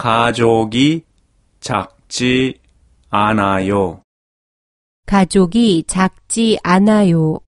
가족이 작지 않아요. 가족이 작지 않아요.